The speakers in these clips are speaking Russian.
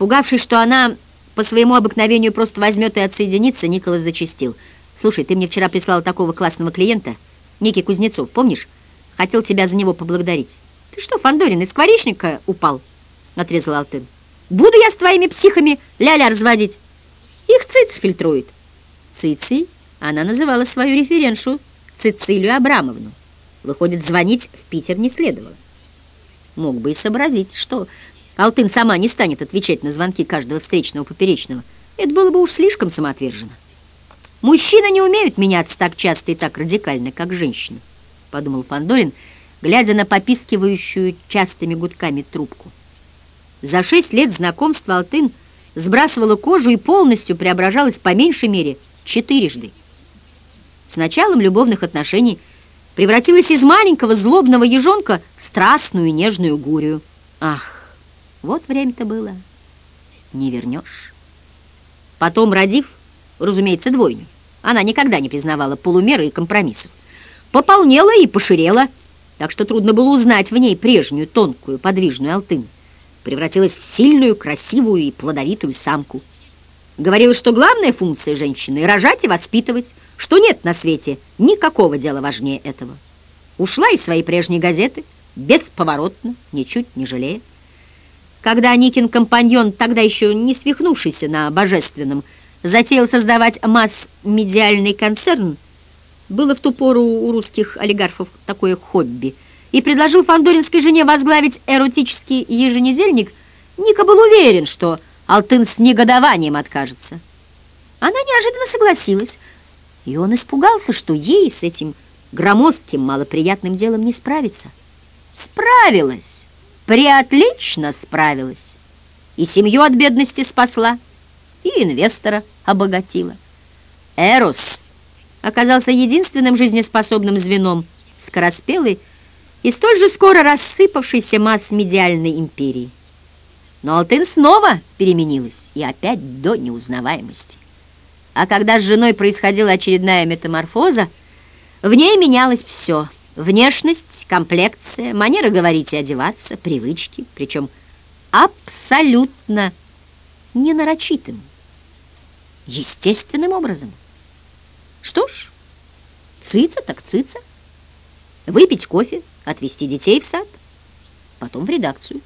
Испугавшись, что она по своему обыкновению просто возьмет и отсоединится, Николас зачастил. «Слушай, ты мне вчера прислала такого классного клиента, Ники Кузнецов, помнишь? Хотел тебя за него поблагодарить». «Ты что, Фандорин, из скворечника упал?» — отрезал Алтын. «Буду я с твоими психами ля-ля разводить. Их циц фильтрует». Цицей она называла свою референшу Цицилию Абрамовну. Выходит, звонить в Питер не следовало. Мог бы и сообразить, что Алтын сама не станет отвечать на звонки каждого встречного поперечного. Это было бы уж слишком самоотверженно. «Мужчины не умеют меняться так часто и так радикально, как женщины», — подумал Фандорин, глядя на попискивающую частыми гудками трубку. За шесть лет знакомства Алтын сбрасывала кожу и полностью преображалась по меньшей мере четырежды. С началом любовных отношений превратилась из маленького злобного ежонка в страстную и нежную гурию. Ах! Вот время-то было. Не вернешь. Потом, родив, разумеется, двойню, она никогда не признавала полумеры и компромиссов. Пополнела и поширела, так что трудно было узнать в ней прежнюю тонкую подвижную алтын. Превратилась в сильную, красивую и плодовитую самку. Говорила, что главная функция женщины — рожать и воспитывать, что нет на свете никакого дела важнее этого. Ушла из своей прежней газеты, бесповоротно, ничуть не жалея. Когда Никин компаньон, тогда еще не свихнувшийся на божественном, затеял создавать масс-медиальный концерн, было в ту пору у русских олигархов такое хобби, и предложил фандоринской жене возглавить эротический еженедельник, Ника был уверен, что Алтын с негодованием откажется. Она неожиданно согласилась, и он испугался, что ей с этим громоздким, малоприятным делом не справиться. Справилась! Преотлично справилась. И семью от бедности спасла, и инвестора обогатила. Эрос оказался единственным жизнеспособным звеном скороспелой и столь же скоро рассыпавшейся масс-медиальной империи. Но Алтын снова переменилась, и опять до неузнаваемости. А когда с женой происходила очередная метаморфоза, в ней менялось все — Внешность, комплекция, манера говорить и одеваться, привычки, причем абсолютно ненарочитым, естественным образом. Что ж, цица так цица. Выпить кофе, отвезти детей в сад, потом в редакцию.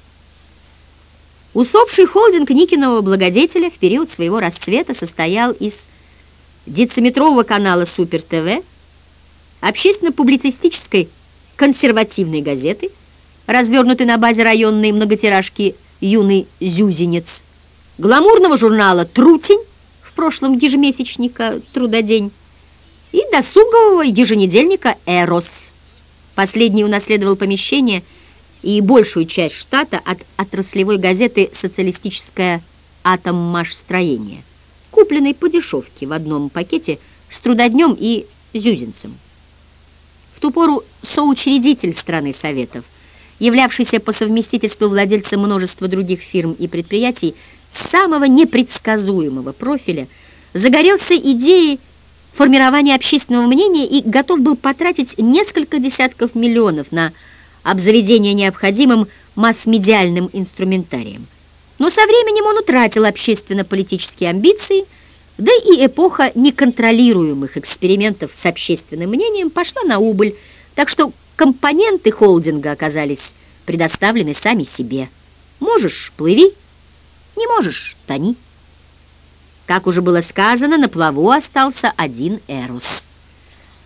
Усопший холдинг Никиного благодетеля в период своего расцвета состоял из дециметрового канала Супер ТВ, общественно-публицистической консервативной газеты, развернутой на базе районной многотиражки «Юный зюзинец», гламурного журнала «Трутень», в прошлом ежемесячника «Трудодень», и досугового еженедельника «Эрос». Последний унаследовал помещение и большую часть штата от отраслевой газеты «Социалистическое атоммашстроение», купленной по дешевке в одном пакете с трудоднем и зюзинцем ту пору соучредитель страны Советов, являвшийся по совместительству владельцем множества других фирм и предприятий самого непредсказуемого профиля, загорелся идеей формирования общественного мнения и готов был потратить несколько десятков миллионов на обзаведение необходимым масс-медиальным инструментарием. Но со временем он утратил общественно-политические амбиции – да и эпоха неконтролируемых экспериментов с общественным мнением пошла на убыль, так что компоненты холдинга оказались предоставлены сами себе. Можешь – плыви, не можешь – тони. Как уже было сказано, на плаву остался один Эрос.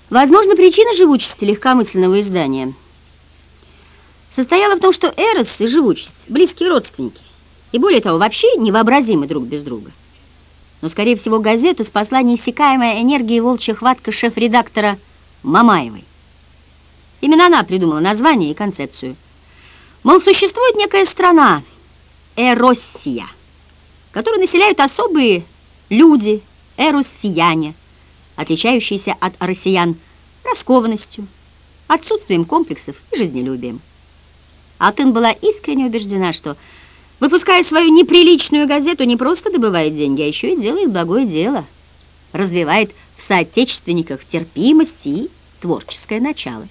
Возможно, причина живучести легкомысленного издания состояла в том, что Эрос и живучесть – близкие родственники, и более того, вообще невообразимы друг без друга но, скорее всего, газету спасла неиссякаемая энергия волчья хватка шеф-редактора Мамаевой. Именно она придумала название и концепцию. Мол, существует некая страна, Эроссия, которую населяют особые люди, эроссияне, отличающиеся от россиян раскованностью, отсутствием комплексов и жизнелюбием. Алтын была искренне убеждена, что Выпуская свою неприличную газету, не просто добывает деньги, а еще и делает благое дело. Развивает в соотечественниках терпимость и творческое начало.